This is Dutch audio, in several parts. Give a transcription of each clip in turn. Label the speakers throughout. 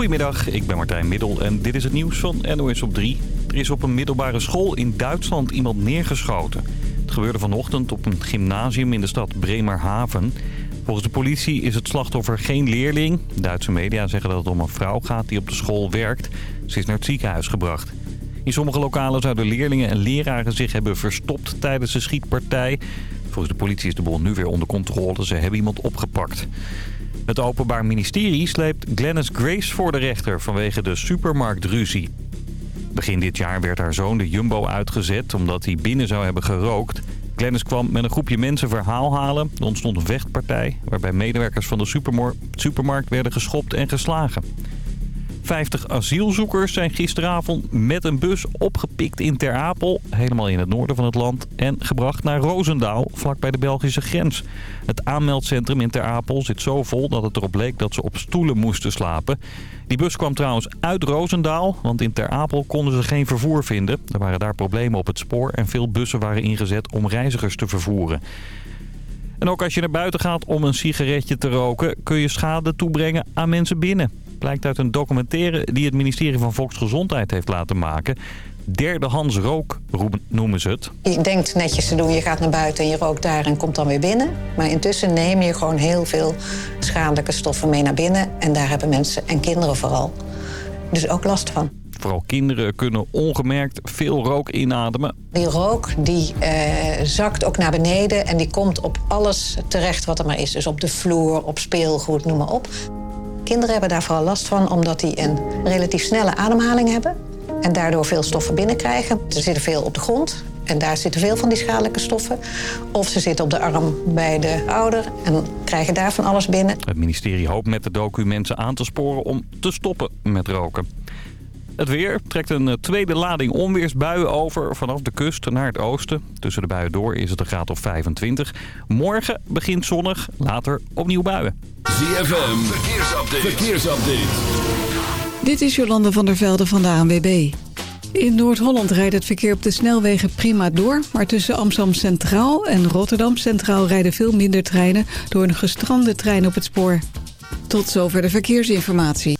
Speaker 1: Goedemiddag, ik ben Martijn Middel en dit is het nieuws van NOS op 3. Er is op een middelbare school in Duitsland iemand neergeschoten. Het gebeurde vanochtend op een gymnasium in de stad Bremerhaven. Volgens de politie is het slachtoffer geen leerling. Duitse media zeggen dat het om een vrouw gaat die op de school werkt. Ze is naar het ziekenhuis gebracht. In sommige lokalen zouden leerlingen en leraren zich hebben verstopt tijdens de schietpartij. Volgens de politie is de boel nu weer onder controle. Ze hebben iemand opgepakt. Het Openbaar Ministerie sleept Glennis Grace voor de rechter vanwege de supermarktruzie. Begin dit jaar werd haar zoon de Jumbo uitgezet omdat hij binnen zou hebben gerookt. Glennis kwam met een groepje mensen verhaal halen. Er ontstond een vechtpartij waarbij medewerkers van de supermarkt werden geschopt en geslagen. 50 asielzoekers zijn gisteravond met een bus opgepikt in Ter Apel, helemaal in het noorden van het land, en gebracht naar Roosendaal, vlakbij de Belgische grens. Het aanmeldcentrum in Ter Apel zit zo vol dat het erop leek dat ze op stoelen moesten slapen. Die bus kwam trouwens uit Roosendaal, want in Ter Apel konden ze geen vervoer vinden. Er waren daar problemen op het spoor en veel bussen waren ingezet om reizigers te vervoeren. En ook als je naar buiten gaat om een sigaretje te roken... kun je schade toebrengen aan mensen binnen blijkt uit een documentaire die het ministerie van Volksgezondheid heeft laten maken. Derdehands rook noemen ze het.
Speaker 2: Je denkt netjes te doen, je gaat naar buiten en je rookt daar en komt dan weer binnen. Maar intussen neem je gewoon heel veel schadelijke stoffen mee naar binnen. En daar hebben mensen, en kinderen vooral, dus ook last van.
Speaker 1: Vooral kinderen kunnen ongemerkt veel rook inademen.
Speaker 2: Die rook die, eh, zakt ook naar beneden en die komt op alles terecht wat er maar is. Dus op de vloer, op speelgoed, noem maar op. Kinderen hebben daar vooral last van omdat die een relatief snelle ademhaling hebben. En daardoor veel stoffen binnenkrijgen. Er zitten veel op de grond. En daar zitten veel van die schadelijke stoffen. Of ze zitten op de arm bij de ouder en krijgen daar van alles binnen.
Speaker 1: Het ministerie hoopt met de documenten aan te sporen om te stoppen met roken. Het weer trekt een eh, tweede lading onweersbuien over vanaf de kust naar het oosten. Tussen de buien door is het een graad of 25. Morgen begint zonnig, later opnieuw buien.
Speaker 3: ZFM, verkeersupdate. verkeersupdate.
Speaker 4: Dit is Jolande van der Velde van de ANWB. In Noord-Holland rijdt het verkeer op de snelwegen prima door... maar tussen Amsterdam Centraal en Rotterdam Centraal rijden veel minder treinen... door een gestrande trein op het spoor. Tot zover de verkeersinformatie.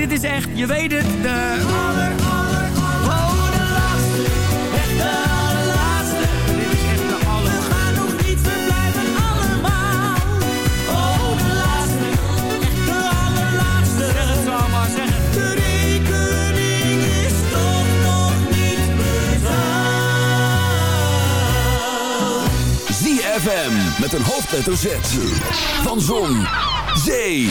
Speaker 5: Dit is echt, je weet het, de... Aller, aller, aller, de laatste, echt de allerlaatste. Dit is echt de aller... We gaan nog niet, we blijven allemaal. Oh, de laatste, echt de allerlaatste. Zeg het zo, Ammar, zeg het. De rekening is toch nog niet betaald.
Speaker 6: ZFM, met een hoofdletter Z, van Zon zee,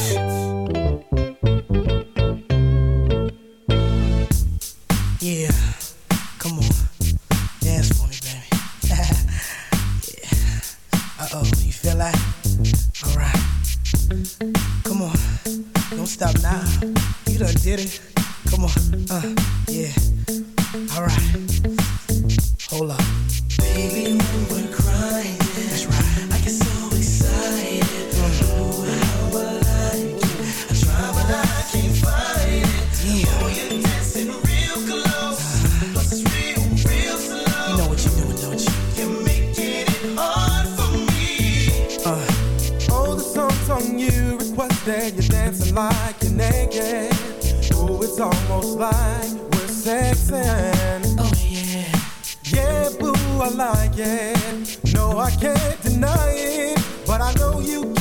Speaker 7: You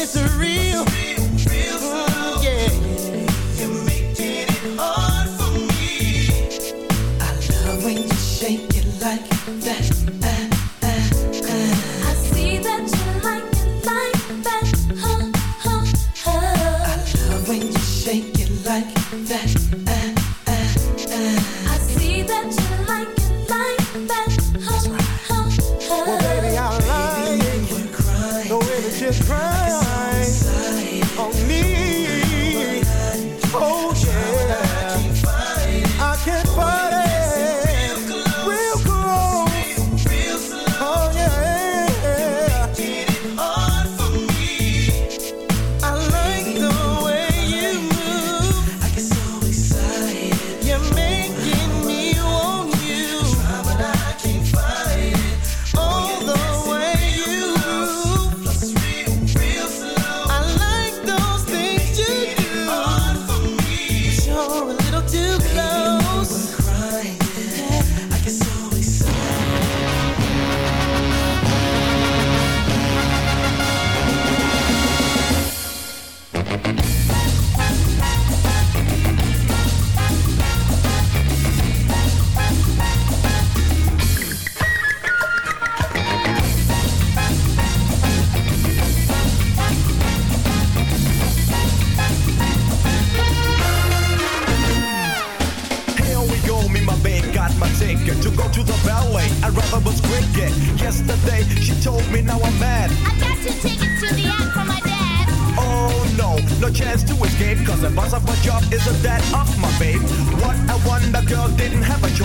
Speaker 8: it's
Speaker 9: a
Speaker 8: real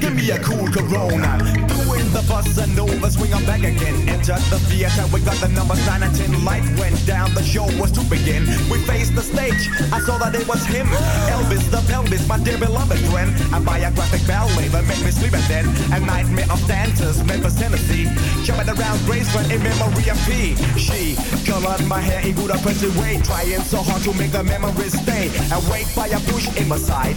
Speaker 10: Give me a cool Corona. Doing the bossa nova, swing on back again. Enter the theater, we got the number 9 and 10. Light went down, the show was to begin. We faced the stage, I saw that it was him. Elvis the pelvis, my dear beloved friend. A biographic ballet that made me sleep and then a nightmare of dancers, Memphis, Tennessee. Jumping around Graceland in memory of P. She colored my hair in good oppressive way, trying so hard to make the memories stay. Awake by a bush in my side.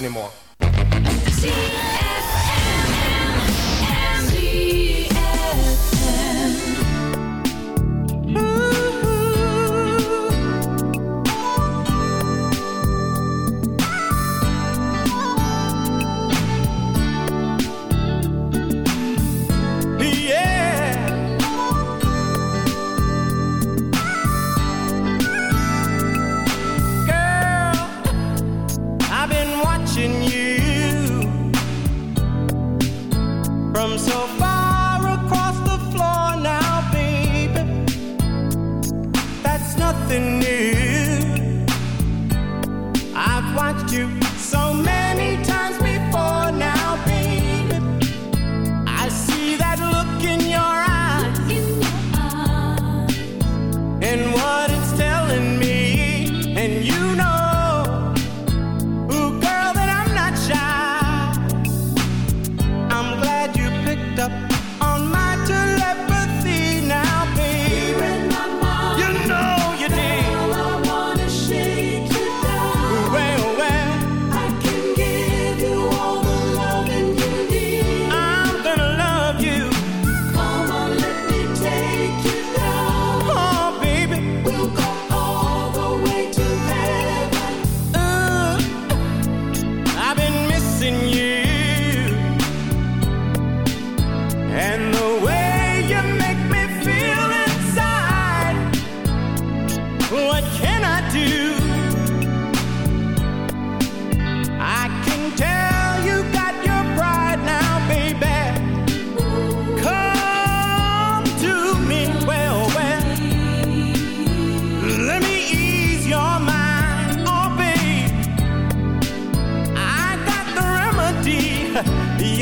Speaker 10: Anymore.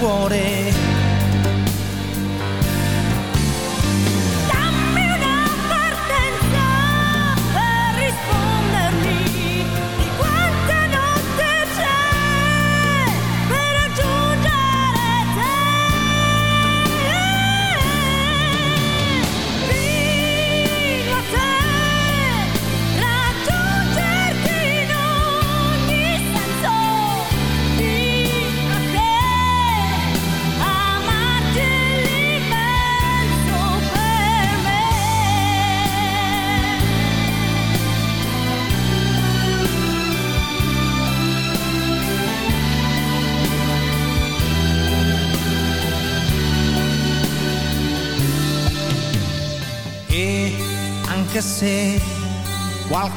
Speaker 11: cuore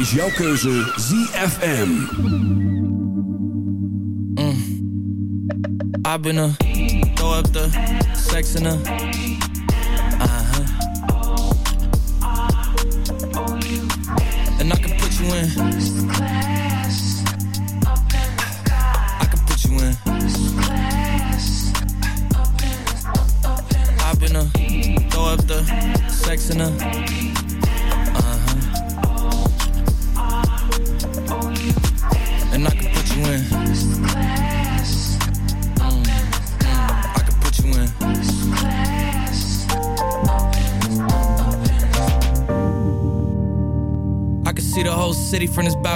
Speaker 3: is jouw keuze ZFM.
Speaker 12: I've been a throw up the sex in a uh-huh. And I can put you in.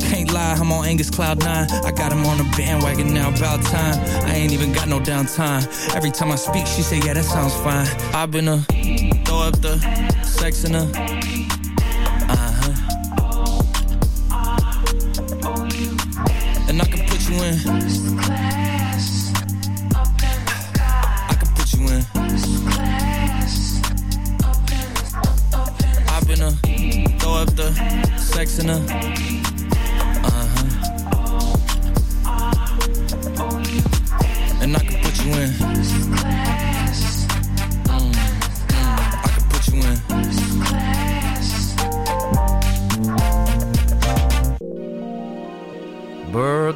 Speaker 12: Can't lie, I'm on Angus Cloud 9. I got him on a bandwagon now, about time. I ain't even got no downtime. Every time I speak, she say, yeah, that sounds fine. I've been a throw up the sex in a uh-huh. And I can put you in. I can put you in. I've been a throw up the sex in a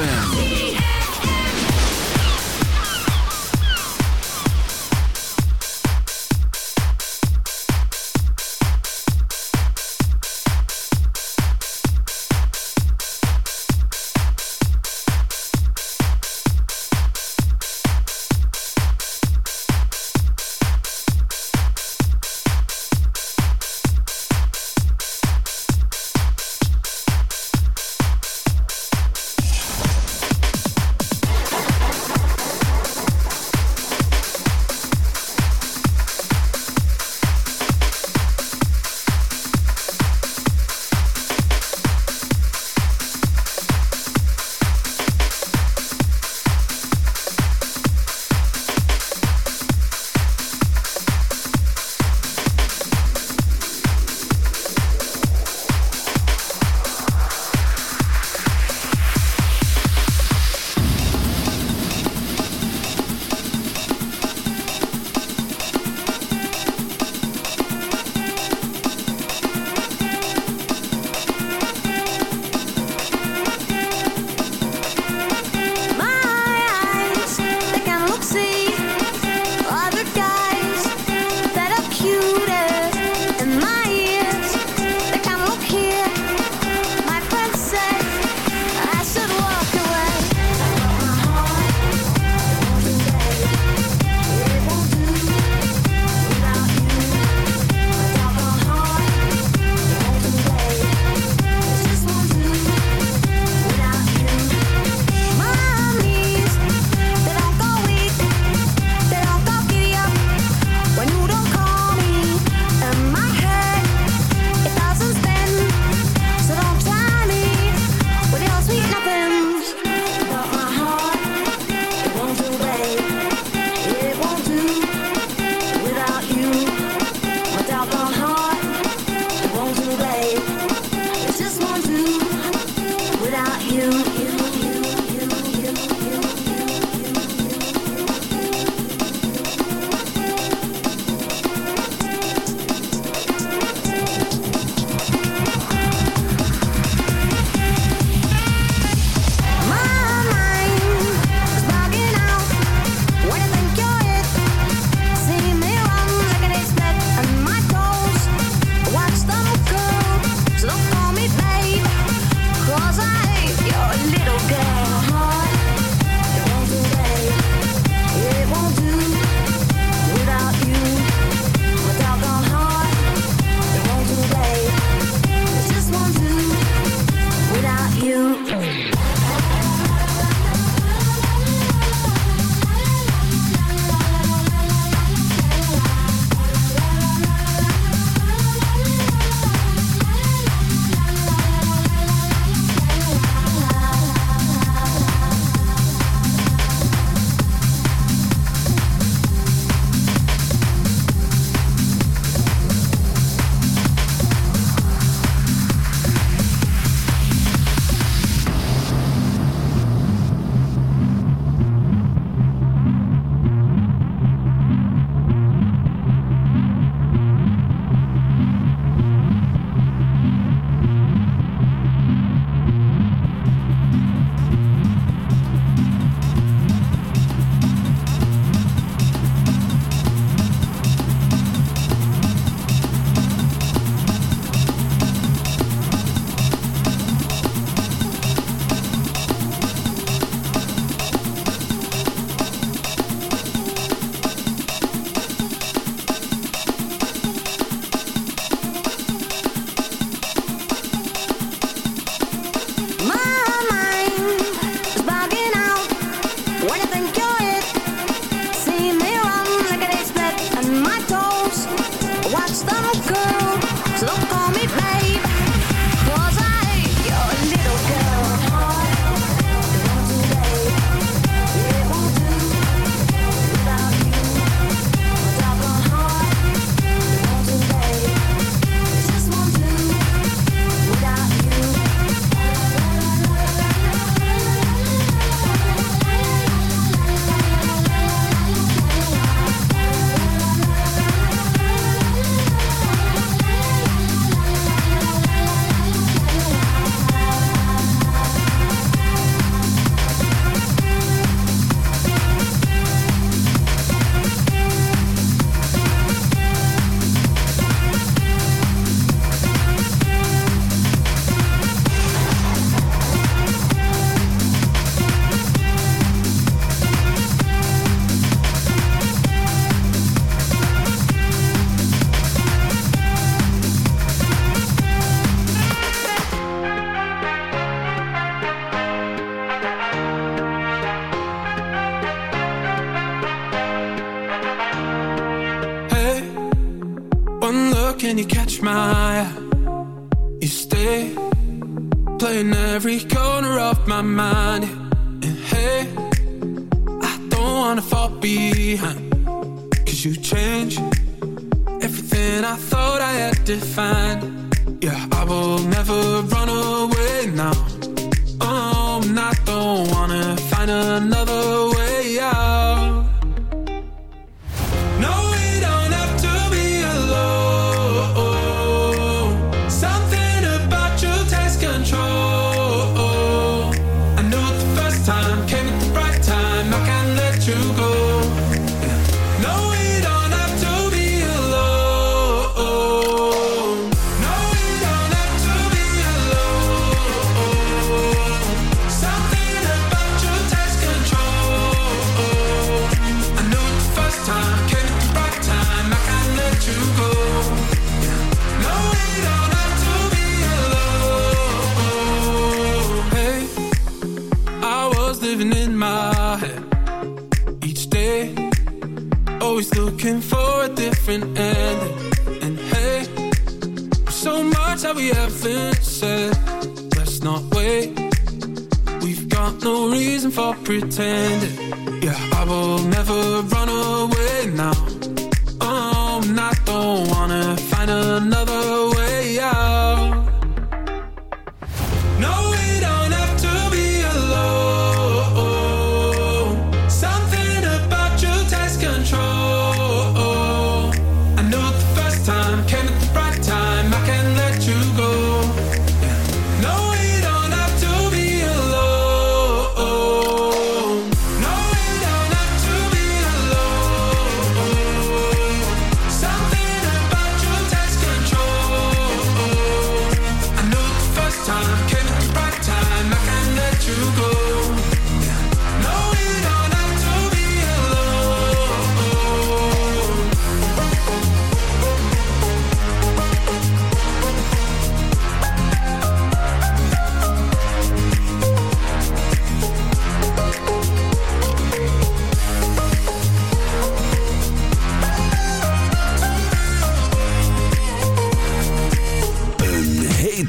Speaker 13: ZFM. time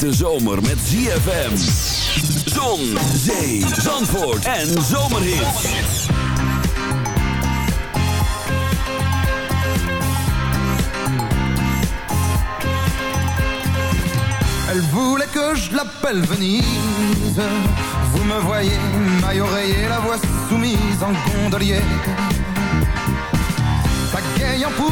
Speaker 3: hete zomer met ZFM. Zon, zee, zandvoort en zomerhits.
Speaker 14: Elle voulait que je l'appelle Venise. Vous me voyez, maille oreiller, la voix soumise en gondolier. Pagayant pour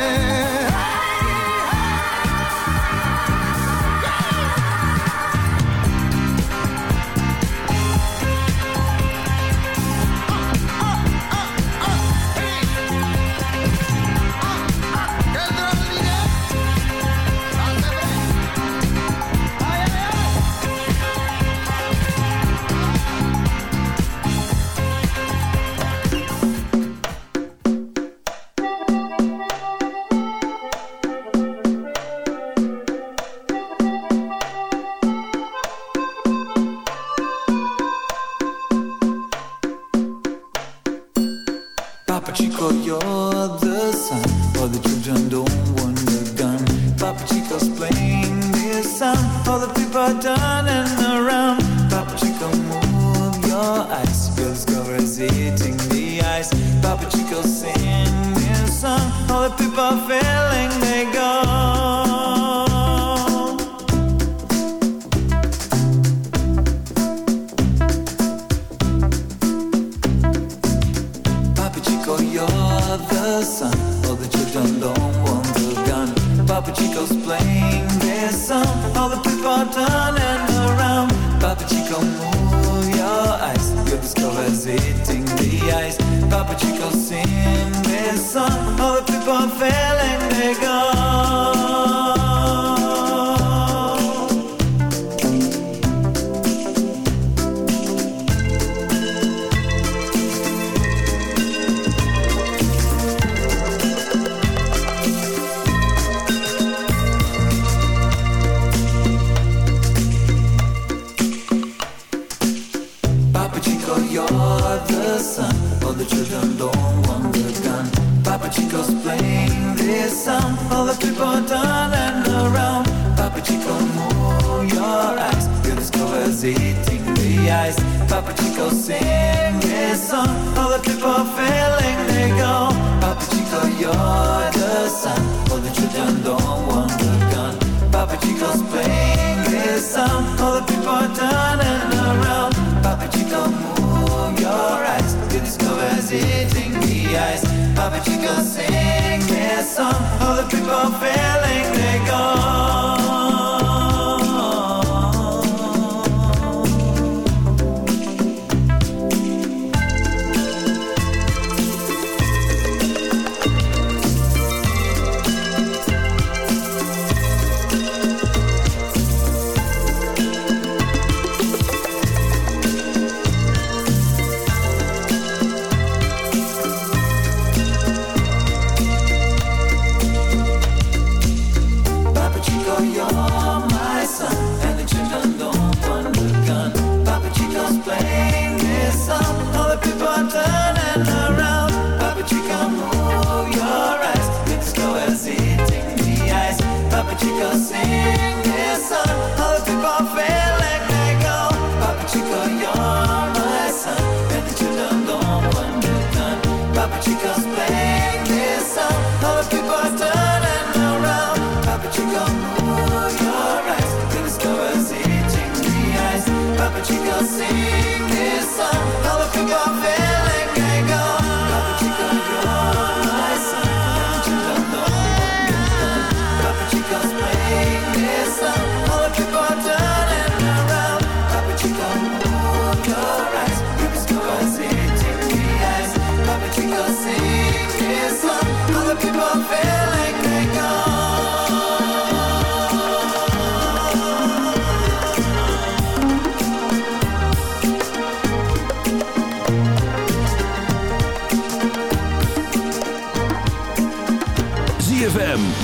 Speaker 15: mother's son. All the children don't want the gun. Papa Chico's playing their song. All the people turn and around. Papa Chico, move your eyes. Your discover's hitting the ice. Papa Chico, sing this song. All the people failing, they're gone. Papa Chico sing this song. All the people feeling they go Papa Chico, you're the sun. All the children don't want the gun. Papa Chico's playing his song. All the people turning around. Papa Chico, move your eyes. To discover's eating the ice. Papa Chico, sing this song. All the people feeling